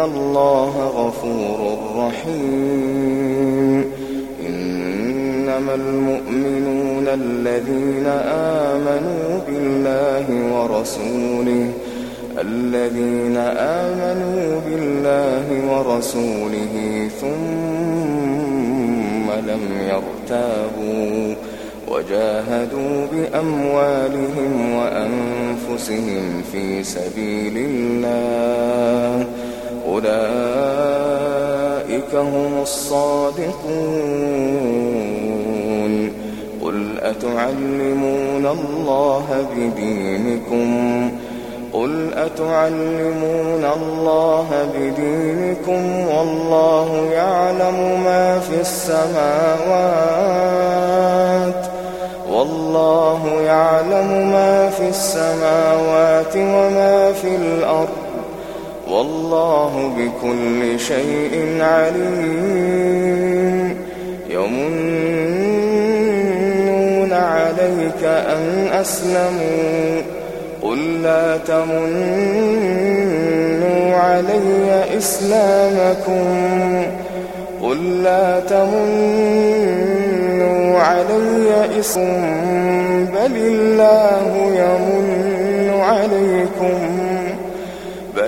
إِنَّ الله غفور رحيم إنما المؤمنون الذين آمنوا بالله ورسوله الذين آمنوا بالله ورسوله ثم لم يرتابوا وجاهدوا بأموالهم وأنفسهم في سبيل الله أولئك هم الصادقون. قل أتعلمون الله بدينكم؟ قل أتعلمون الله بدينكم؟ والله يعلم ما في السماوات. والله يعلم ما في السماوات وما في الأرض. والله بكل شيء عليم يمنون عليك أن أسلموا. قل لا تمنوا علي إسلامكم قل لا تمنوا علي إسلام. بل الله يمن عليكم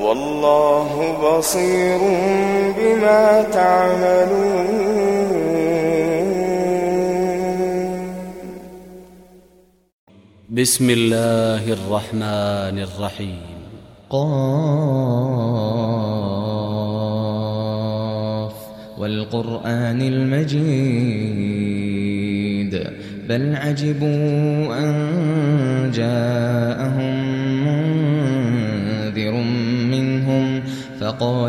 والله بصير بما تعملون. بسم الله الرحمن الرحيم. قاف. والقرآن المجيد. بل عجبوا أن جاءهم فقال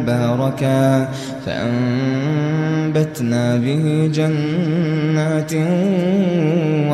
مباركا فأنبتنا به جنات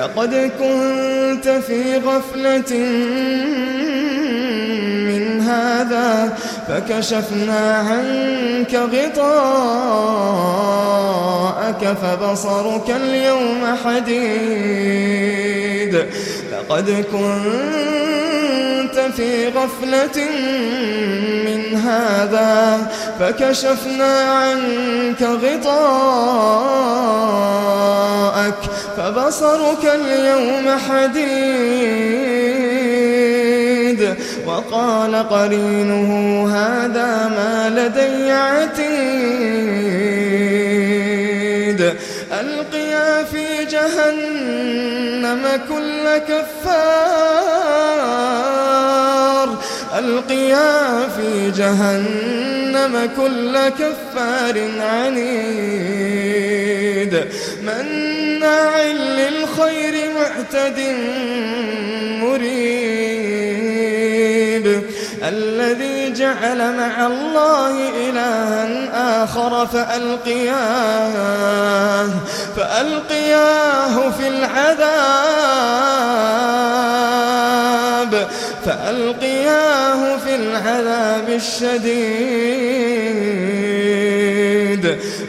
لقد كنت في غفلة من هذا فكشفنا عنك غطاءك فبصرك اليوم حديد. لقد كنت في غفلة من هذا فكشفنا عنك غطاءك لك فبصرك اليوم حديد وقال قرينه هذا ما لدي عتيد ألقيا في جهنم كل كفار ألقيا في جهنم كل كفار عنيد من مناع للخير معتد مريب. الذي جعل مع الله إلها آخر فألقياه, فألقياه في العذاب فألقياه في العذاب الشديد.